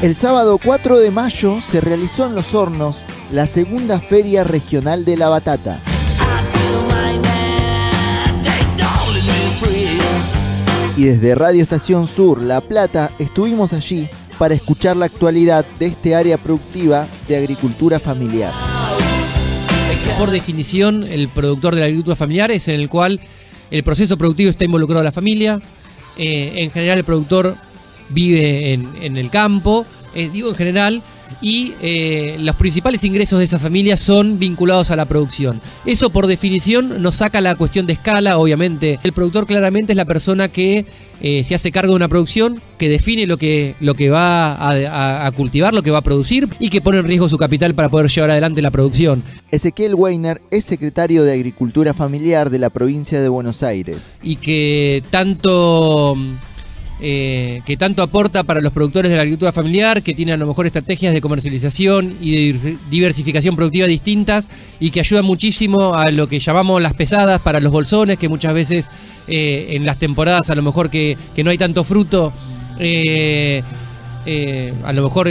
El sábado 4 de mayo se realizó en Los Hornos la segunda Feria Regional de la Batata. Y desde Radio Estación Sur, La Plata, estuvimos allí para escuchar la actualidad de este área productiva de agricultura familiar. Por definición, el productor de la agricultura familiar es en el cual el proceso productivo está involucrado la familia. Eh, en general, el productor vive en, el campo, eh, digo en general, y eh, los principales ingresos de esa familia son vinculados a la producción. Eso por definición nos saca la cuestión de escala, obviamente. El productor claramente es la persona que eh, se hace cargo de una producción, que define lo que, lo que va a, cultivar, lo que va a producir y que pone en riesgo su capital para poder llevar adelante la producción. Ezequiel Weiner es secretario de Agricultura Familiar de la provincia de Buenos Aires. Y que tanto eh, que tanto aporta para los productores de la agricultura familiar, que tiene a lo mejor estrategias de comercialización y de diversificación productiva distintas y que ayuda muchísimo a lo que llamamos las pesadas para los bolsones, que muchas veces eh, en las temporadas a lo mejor que, no hay tanto fruto, eh, a lo mejor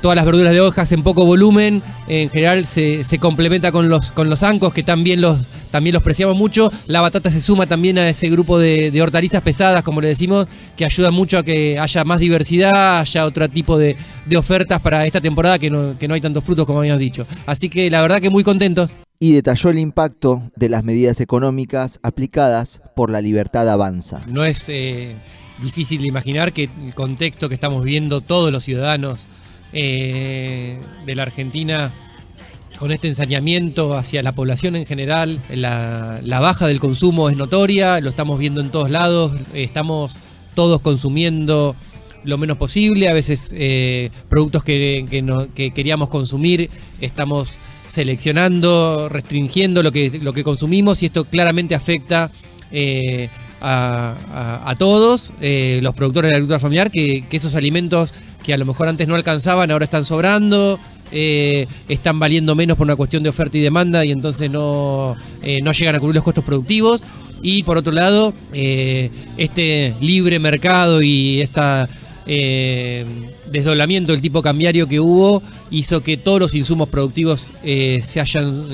todas las verduras de hojas en poco volumen, en general se, complementa con los, con los ancos, que también los, también los preciamos mucho. La batata se suma también a ese grupo de, hortalizas pesadas, como le decimos, que ayuda mucho a que haya más diversidad, haya otro tipo de, ofertas para esta temporada que no, que no hay tantos frutos como habíamos dicho. Así que la verdad que muy contento. Y detalló el impacto de las medidas económicas aplicadas por la libertad avanza. No es eh, difícil de imaginar que el contexto que estamos viendo todos los ciudadanos eh, de la Argentina con este ensañamiento hacia la población en general. La, baja del consumo es notoria, lo estamos viendo en todos lados, estamos todos consumiendo lo menos posible, a veces eh, productos que, queríamos consumir estamos seleccionando, restringiendo lo que, lo que consumimos y esto claramente afecta eh, a, todos, los productores de la agricultura familiar, que, que esos alimentos que a lo mejor antes no alcanzaban, ahora están sobrando, eh, están valiendo menos por una cuestión de oferta y demanda y entonces no, eh, no llegan a cubrir los costos productivos. Y por otro lado, eh, este libre mercado y este desdoblamiento del tipo cambiario que hubo hizo que todos los insumos productivos se hayan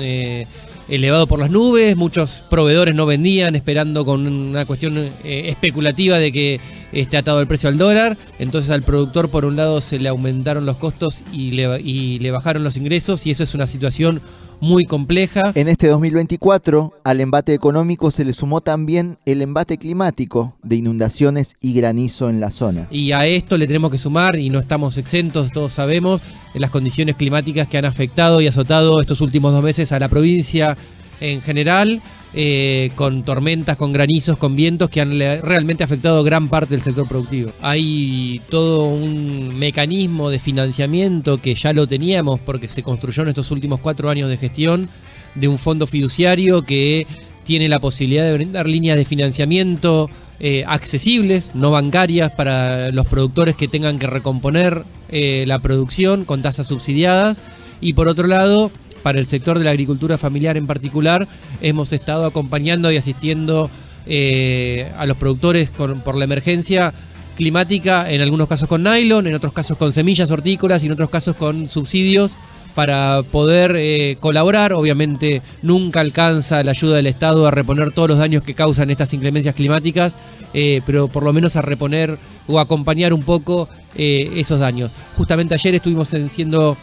elevado por las nubes, muchos proveedores no vendían esperando con una cuestión eh, especulativa de que esté atado el precio al dólar, entonces al productor por un lado se le aumentaron los costos y le, y le bajaron los ingresos y eso es una situación muy compleja. En este 2024, al embate económico se le sumó también el embate climático de inundaciones y granizo en la zona. Y a esto le tenemos que sumar, y no estamos exentos, todos sabemos, las condiciones climáticas que han afectado y azotado estos últimos dos meses a la provincia en general. Eh, con tormentas, con granizos, con vientos que han realmente afectado gran parte del sector productivo. Hay todo un mecanismo de financiamiento que ya lo teníamos porque se construyó en estos últimos cuatro años de gestión de un fondo fiduciario que tiene la posibilidad de brindar líneas de financiamiento eh, accesibles, no bancarias, para los productores que tengan que recomponer eh, la producción con tasas subsidiadas. Y por otro lado, para el sector de la agricultura familiar en particular, hemos estado acompañando y asistiendo eh, a los productores por la emergencia climática, en algunos casos con nylon, en otros casos con semillas hortícolas y en otros casos con subsidios para poder eh, colaborar. Obviamente nunca alcanza la ayuda del Estado a reponer todos los daños que causan estas inclemencias climáticas, eh, pero por lo menos a reponer o acompañar un poco esos daños. Justamente ayer estuvimos siendo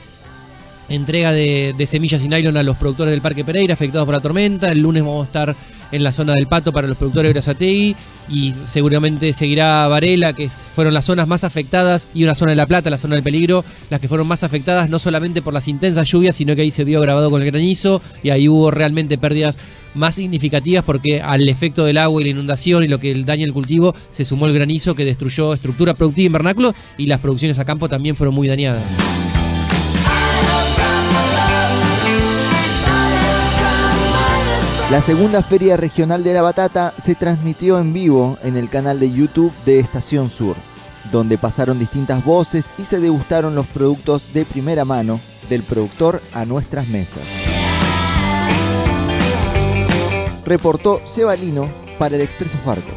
entrega de, semillas y nylon a los productores del Parque Pereira afectados por la tormenta. El lunes vamos a estar en la zona del Pato para los productores de Brazategui y seguramente seguirá Varela, que fueron las zonas más afectadas, y una zona de La Plata, la zona del peligro, las que fueron más afectadas no solamente por las intensas lluvias, sino que ahí se vio grabado con el granizo y ahí hubo realmente pérdidas más significativas porque al efecto del agua y la inundación y lo que daña el cultivo se sumó el granizo que destruyó estructura productiva invernáculo y las producciones a campo también fueron muy dañadas. La segunda Feria Regional de la Batata se transmitió en vivo en el canal de YouTube de Estación Sur, donde pasaron distintas voces y se degustaron los productos de primera mano del productor a nuestras mesas. Reportó Cebalino para el Expreso Farco.